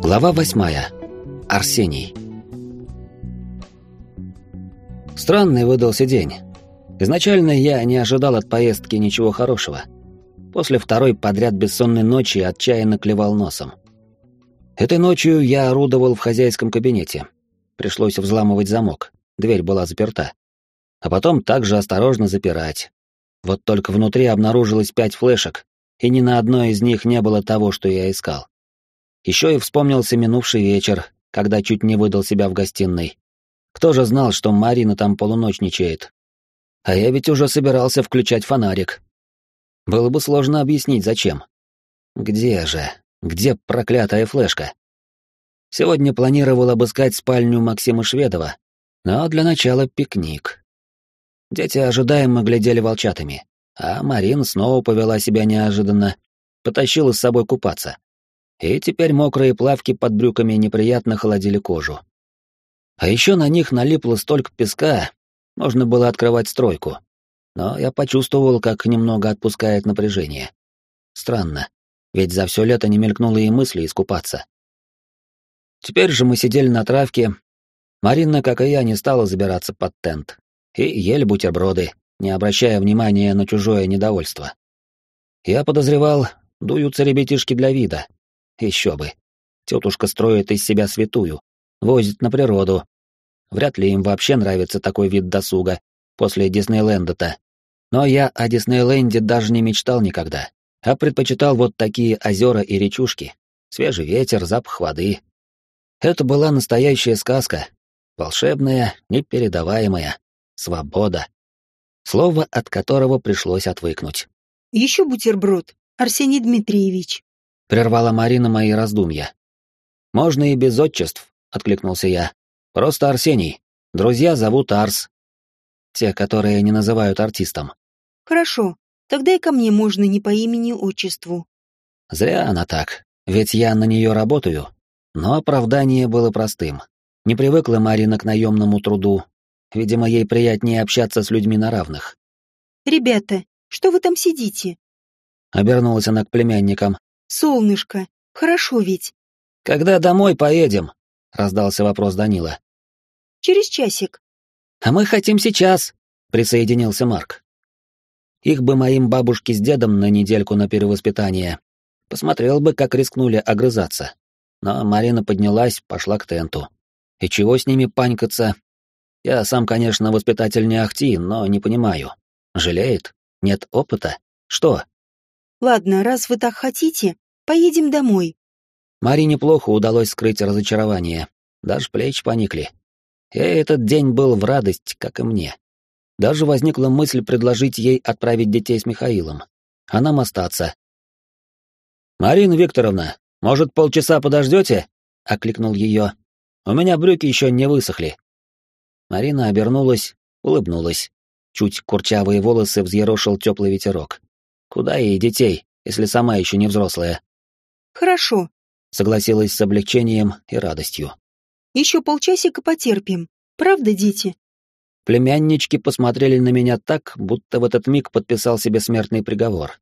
Глава восьмая. Арсений. Странный выдался день. Изначально я не ожидал от поездки ничего хорошего. После второй подряд бессонной ночи отчаянно клевал носом. Этой ночью я орудовал в хозяйском кабинете. Пришлось взламывать замок, дверь была заперта. А потом также осторожно запирать. Вот только внутри обнаружилось пять флешек, и ни на одной из них не было того, что я искал. Еще и вспомнился минувший вечер, когда чуть не выдал себя в гостиной. Кто же знал, что Марина там полуночничает? А я ведь уже собирался включать фонарик. Было бы сложно объяснить, зачем. Где же? Где проклятая флешка? Сегодня планировал обыскать спальню Максима Шведова, но для начала пикник. Дети ожидаемо глядели волчатами, а Марин снова повела себя неожиданно, потащила с собой купаться. И теперь мокрые плавки под брюками неприятно холодили кожу. А еще на них налипло столько песка, можно было открывать стройку. Но я почувствовал, как немного отпускает напряжение. Странно, ведь за все лето не мелькнуло и мысли искупаться. Теперь же мы сидели на травке. Марина, как и я, не стала забираться под тент. И ели бутерброды, не обращая внимания на чужое недовольство. Я подозревал, дуются ребятишки для вида. Еще бы. Тетушка строит из себя святую, возит на природу. Вряд ли им вообще нравится такой вид досуга после Диснейленда-то. Но я о Диснейленде даже не мечтал никогда, а предпочитал вот такие озера и речушки, свежий ветер, запах воды. Это была настоящая сказка, волшебная, непередаваемая, свобода. Слово, от которого пришлось отвыкнуть. «Еще бутерброд, Арсений Дмитриевич», — прервала Марина мои раздумья. «Можно и без отчеств», — откликнулся я. «Просто Арсений. Друзья зовут Арс. Те, которые не называют артистом». «Хорошо, тогда и ко мне можно не по имени-отчеству». Зря она так, ведь я на нее работаю. Но оправдание было простым. Не привыкла Марина к наемному труду. Видимо, ей приятнее общаться с людьми на равных. «Ребята, что вы там сидите?» Обернулась она к племянникам. «Солнышко, хорошо ведь?» «Когда домой поедем?» — раздался вопрос Данила. «Через часик». «А мы хотим сейчас», — присоединился Марк. Их бы моим бабушке с дедом на недельку на перевоспитание. Посмотрел бы, как рискнули огрызаться. Но Марина поднялась, пошла к тенту. И чего с ними панькаться? Я сам, конечно, воспитатель не ахти, но не понимаю. Жалеет? Нет опыта? Что? Ладно, раз вы так хотите, поедем домой. Марине плохо удалось скрыть разочарование. Даже плечи поникли. И этот день был в радость, как и мне. Даже возникла мысль предложить ей отправить детей с Михаилом, а нам остаться. «Марина Викторовна, может, полчаса подождете?» — окликнул ее. «У меня брюки еще не высохли». Марина обернулась, улыбнулась. Чуть курчавые волосы взъерошил теплый ветерок. Куда ей детей, если сама еще не взрослая? Хорошо, согласилась с облегчением и радостью. Еще полчасика потерпим. Правда, дети? Племяннички посмотрели на меня так, будто в этот миг подписал себе смертный приговор.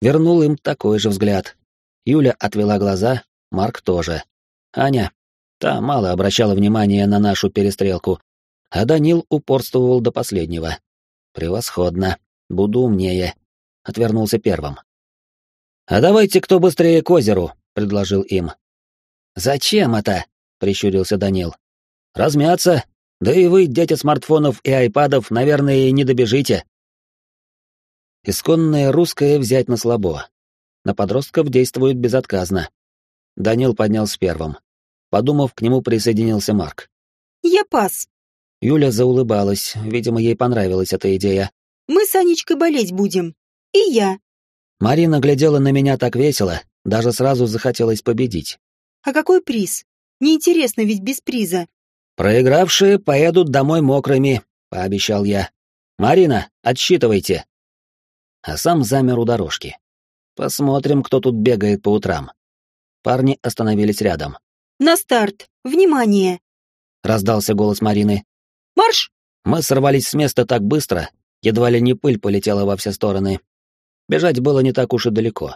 Вернул им такой же взгляд. Юля отвела глаза, Марк тоже. Аня, та мало обращала внимания на нашу перестрелку, а Данил упорствовал до последнего. Превосходно. Буду умнее отвернулся первым. «А давайте кто быстрее к озеру», — предложил им. «Зачем это?» — прищурился Данил. «Размяться. Да и вы, дети смартфонов и айпадов, наверное, и не добежите». Исконное русское взять на слабо. На подростков действует безотказно. Данил поднялся первым. Подумав, к нему присоединился Марк. «Я пас». Юля заулыбалась, видимо, ей понравилась эта идея. «Мы с Анечкой болеть будем». И я. Марина глядела на меня так весело, даже сразу захотелось победить. А какой приз? Неинтересно ведь без приза. Проигравшие поедут домой мокрыми, пообещал я. Марина, отсчитывайте. А сам замер у дорожки. Посмотрим, кто тут бегает по утрам. Парни остановились рядом. На старт! Внимание! Раздался голос Марины. Марш! Мы сорвались с места так быстро, едва ли не пыль полетела во все стороны, Бежать было не так уж и далеко.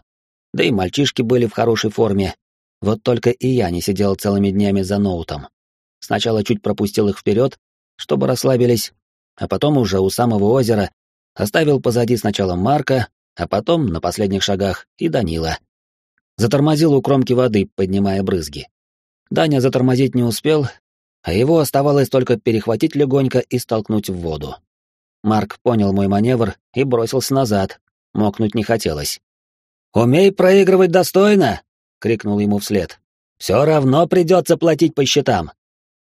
Да и мальчишки были в хорошей форме. Вот только и я не сидел целыми днями за ноутом. Сначала чуть пропустил их вперед, чтобы расслабились, а потом уже у самого озера оставил позади сначала Марка, а потом, на последних шагах, и Данила. Затормозил у кромки воды, поднимая брызги. Даня затормозить не успел, а его оставалось только перехватить легонько и столкнуть в воду. Марк понял мой маневр и бросился назад, мокнуть не хотелось. «Умей проигрывать достойно!» — крикнул ему вслед. «Все равно придется платить по счетам!»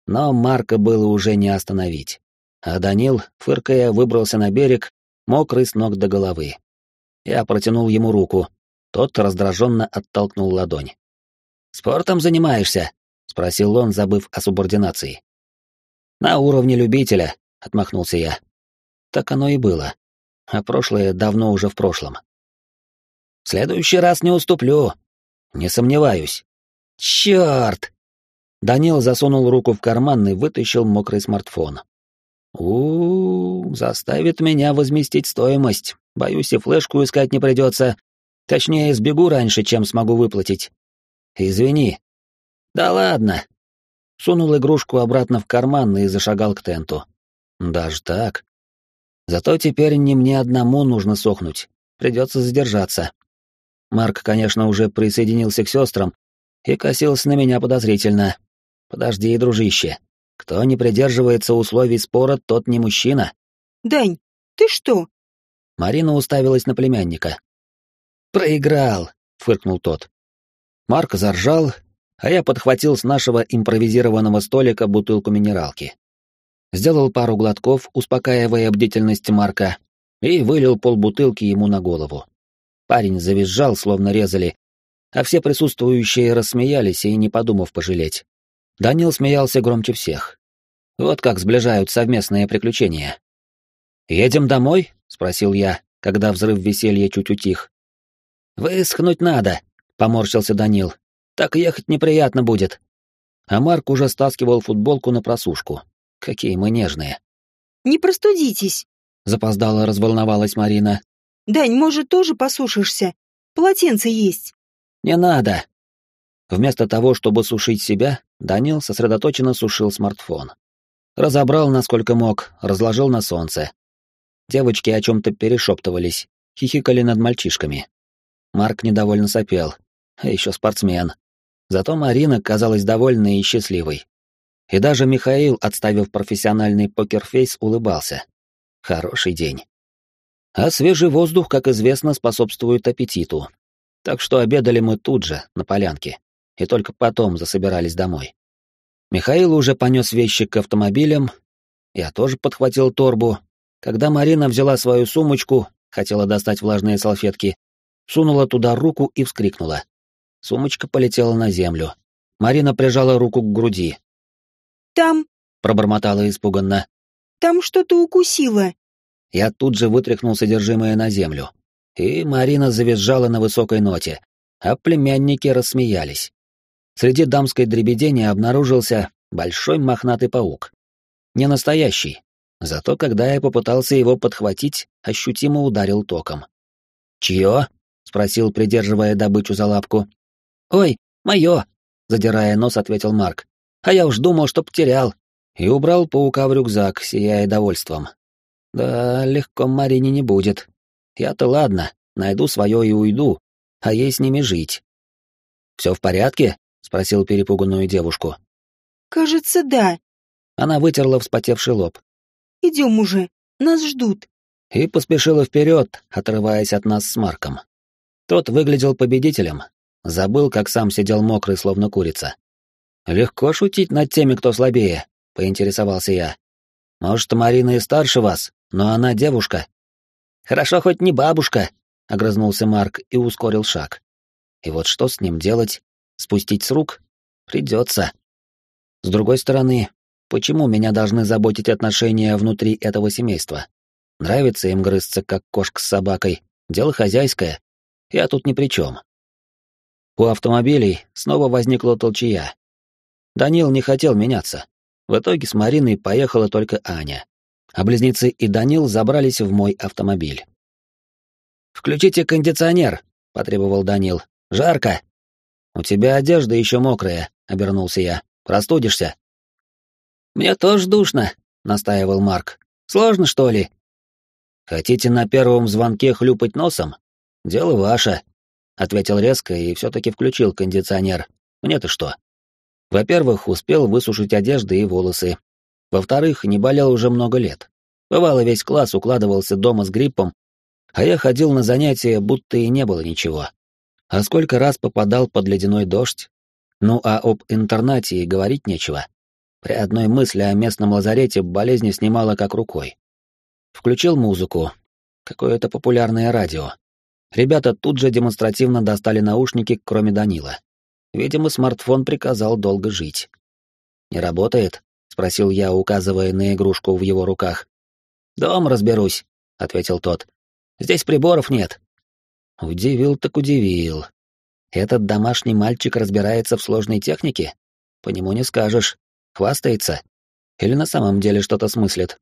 Но Марка было уже не остановить. А Данил, фыркая, выбрался на берег, мокрый с ног до головы. Я протянул ему руку. Тот раздраженно оттолкнул ладонь. «Спортом занимаешься?» — спросил он, забыв о субординации. «На уровне любителя», — отмахнулся я. Так оно и было. А прошлое давно уже в прошлом. «В следующий раз не уступлю», «Не сомневаюсь». «Чёрт!» Данил засунул руку в карман и вытащил мокрый смартфон. у, -у, -у заставит меня возместить стоимость. Боюсь, и флешку искать не придется. Точнее, сбегу раньше, чем смогу выплатить. Извини. Да ладно. Сунул игрушку обратно в карман и зашагал к тенту. Даже так. Зато теперь не мне одному нужно сохнуть. Придется задержаться. Марк, конечно, уже присоединился к сестрам и косился на меня подозрительно. Подожди, дружище. Кто не придерживается условий спора, тот не мужчина. Дань, ты что? Марина уставилась на племянника. Проиграл, фыркнул тот. Марк заржал, а я подхватил с нашего импровизированного столика бутылку минералки. Сделал пару глотков, успокаивая бдительность Марка, и вылил полбутылки ему на голову. Парень завизжал, словно резали, а все присутствующие рассмеялись и не подумав пожалеть. Данил смеялся громче всех. Вот как сближают совместные приключения. «Едем домой?» — спросил я, когда взрыв веселья чуть утих. «Высохнуть надо», — поморщился Данил. «Так ехать неприятно будет». А Марк уже стаскивал футболку на просушку. Какие мы нежные. «Не простудитесь», — запоздало разволновалась Марина. Дань, может, тоже посушишься? Полотенце есть. Не надо. Вместо того, чтобы сушить себя, Данил сосредоточенно сушил смартфон. Разобрал, насколько мог, разложил на солнце. Девочки о чем-то перешептывались, хихикали над мальчишками. Марк недовольно сопел. А еще спортсмен. Зато Марина казалась довольной и счастливой. И даже Михаил, отставив профессиональный покерфейс, улыбался. Хороший день. А свежий воздух, как известно, способствует аппетиту. Так что обедали мы тут же, на полянке, и только потом засобирались домой. Михаил уже понес вещи к автомобилям, я тоже подхватил торбу. Когда Марина взяла свою сумочку, хотела достать влажные салфетки, сунула туда руку и вскрикнула. Сумочка полетела на землю. Марина прижала руку к груди. «Там...» — пробормотала испуганно. «Там что-то укусило». Я тут же вытряхнул содержимое на землю. И Марина завизжала на высокой ноте, а племянники рассмеялись. Среди дамской дребедени обнаружился большой мохнатый паук. Не настоящий, зато когда я попытался его подхватить, ощутимо ударил током. «Чье?» — спросил, придерживая добычу за лапку. «Ой, мое!» — задирая нос, ответил Марк. «А я уж думал, что потерял». И убрал паука в рюкзак, сияя довольством. Да, легко Марине не будет. Я-то ладно, найду свое и уйду, а ей с ними жить. Все в порядке? спросил перепуганную девушку. Кажется, да. Она вытерла вспотевший лоб. Идем уже, нас ждут. И поспешила вперед, отрываясь от нас с Марком. Тот выглядел победителем, забыл, как сам сидел мокрый, словно курица. Легко шутить над теми, кто слабее, поинтересовался я. Может, Марина и старше вас, но она девушка. Хорошо хоть не бабушка, огрызнулся Марк и ускорил шаг. И вот что с ним делать? Спустить с рук? Придется. С другой стороны, почему меня должны заботить отношения внутри этого семейства? Нравится им грызться, как кошка с собакой. Дело хозяйское. Я тут ни при чем. У автомобилей снова возникла толчья. Данил не хотел меняться. В итоге с Мариной поехала только Аня а близнецы и Данил забрались в мой автомобиль. «Включите кондиционер», — потребовал Данил. «Жарко». «У тебя одежда еще мокрая», — обернулся я. «Простудишься?» «Мне тоже душно», — настаивал Марк. «Сложно, что ли?» «Хотите на первом звонке хлюпать носом? Дело ваше», — ответил резко и все-таки включил кондиционер. «Мне-то что?» Во-первых, успел высушить одежды и волосы. Во-вторых, не болел уже много лет. Бывало, весь класс укладывался дома с гриппом, а я ходил на занятия, будто и не было ничего. А сколько раз попадал под ледяной дождь? Ну а об интернате и говорить нечего. При одной мысли о местном лазарете болезни снимала как рукой. Включил музыку. Какое-то популярное радио. Ребята тут же демонстративно достали наушники, кроме Данила. Видимо, смартфон приказал долго жить. «Не работает?» — спросил я, указывая на игрушку в его руках. «Дом разберусь», — ответил тот. «Здесь приборов нет». Удивил так удивил. Этот домашний мальчик разбирается в сложной технике? По нему не скажешь. Хвастается? Или на самом деле что-то смыслит?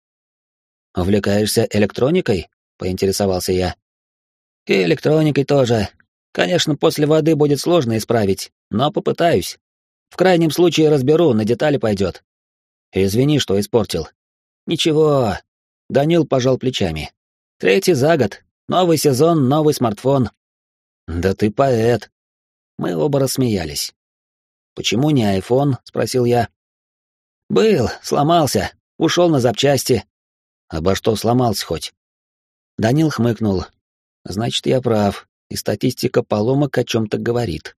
«Увлекаешься электроникой?» — поинтересовался я. «И электроникой тоже. Конечно, после воды будет сложно исправить, но попытаюсь. В крайнем случае разберу, на детали пойдет. Извини, что испортил. Ничего. Данил пожал плечами. Третий за год. Новый сезон, новый смартфон. Да ты поэт. Мы оба рассмеялись. Почему не айфон? спросил я. Был, сломался, ушел на запчасти. Обо что сломался хоть? Данил хмыкнул. Значит, я прав, и статистика поломок о чем-то говорит.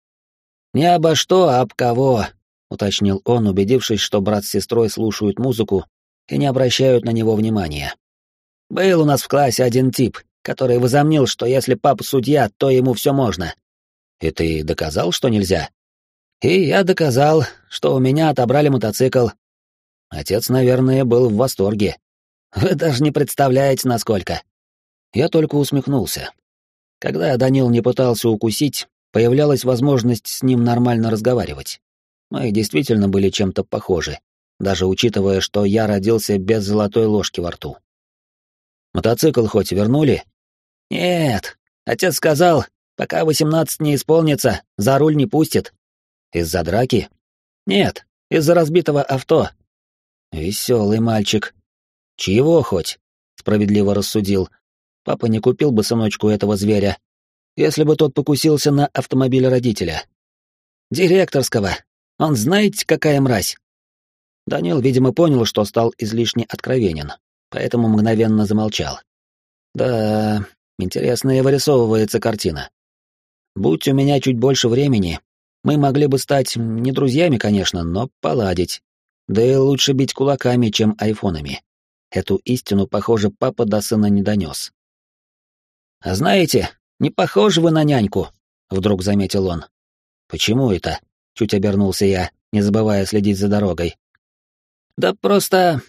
Не обо что, а об кого, уточнил он, убедившись, что брат с сестрой слушают музыку и не обращают на него внимания. Был у нас в классе один тип, который возомнил, что если папа судья, то ему все можно. И ты доказал, что нельзя? И я доказал, что у меня отобрали мотоцикл. Отец, наверное, был в восторге. Вы даже не представляете, насколько. Я только усмехнулся. Когда Данил не пытался укусить, появлялась возможность с ним нормально разговаривать. Мы действительно были чем-то похожи, даже учитывая, что я родился без золотой ложки во рту. Мотоцикл хоть вернули? Нет, отец сказал, пока восемнадцать не исполнится, за руль не пустит. Из-за драки? Нет, из-за разбитого авто. Веселый мальчик. Чьего хоть? Справедливо рассудил. Папа не купил бы сыночку этого зверя, если бы тот покусился на автомобиль родителя. Директорского. Он знаете, какая мразь? Данил, видимо, понял, что стал излишне откровенен, поэтому мгновенно замолчал. Да, интересная вырисовывается картина. Будь у меня чуть больше времени, мы могли бы стать не друзьями, конечно, но поладить. Да и лучше бить кулаками, чем айфонами. Эту истину, похоже, папа до сына не донес. «А знаете, не похожи вы на няньку», — вдруг заметил он. «Почему это?» — чуть обернулся я, не забывая следить за дорогой. «Да просто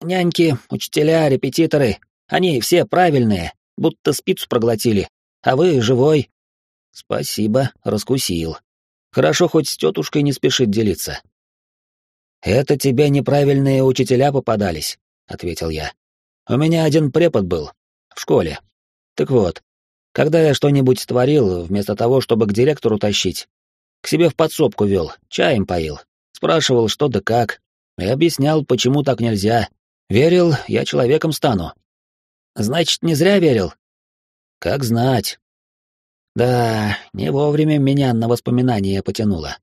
няньки, учителя, репетиторы, они все правильные, будто спицу проглотили, а вы живой». «Спасибо, раскусил. Хорошо, хоть с тетушкой не спешит делиться». «Это тебе неправильные учителя попадались», — ответил я. «У меня один препод был. В школе. Так вот, когда я что-нибудь творил, вместо того, чтобы к директору тащить, к себе в подсобку вел, чаем поил, спрашивал, что да как, и объяснял, почему так нельзя. Верил, я человеком стану. Значит, не зря верил? Как знать. Да, не вовремя меня на воспоминания потянуло.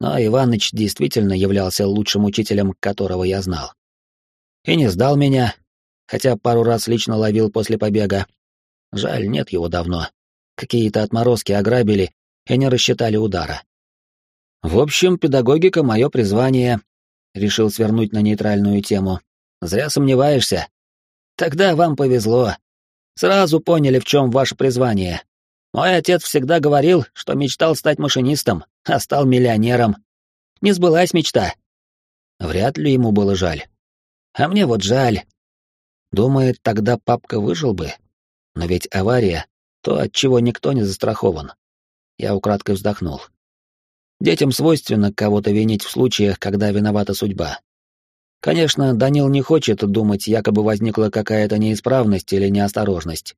Но Иваныч действительно являлся лучшим учителем, которого я знал. И не сдал меня, хотя пару раз лично ловил после побега, Жаль, нет его давно. Какие-то отморозки ограбили и не рассчитали удара. В общем, педагогика — мое призвание. Решил свернуть на нейтральную тему. Зря сомневаешься. Тогда вам повезло. Сразу поняли, в чем ваше призвание. Мой отец всегда говорил, что мечтал стать машинистом, а стал миллионером. Не сбылась мечта. Вряд ли ему было жаль. А мне вот жаль. Думает, тогда папка выжил бы, но ведь авария — то, от чего никто не застрахован. Я украдкой вздохнул. Детям свойственно кого-то винить в случаях, когда виновата судьба. Конечно, Данил не хочет думать, якобы возникла какая-то неисправность или неосторожность.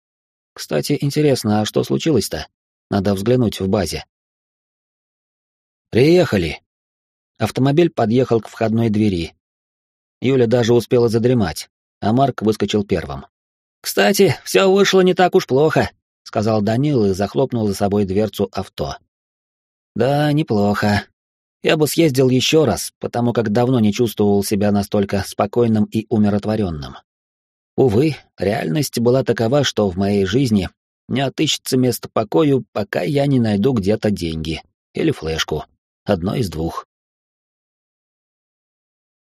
Кстати, интересно, а что случилось-то? Надо взглянуть в базе. «Приехали!» Автомобиль подъехал к входной двери. Юля даже успела задремать, а Марк выскочил первым. «Кстати, все вышло не так уж плохо», — сказал Данил и захлопнул за собой дверцу авто. «Да, неплохо. Я бы съездил еще раз, потому как давно не чувствовал себя настолько спокойным и умиротворенным. Увы, реальность была такова, что в моей жизни не отыщется место покою, пока я не найду где-то деньги или флешку. Одно из двух.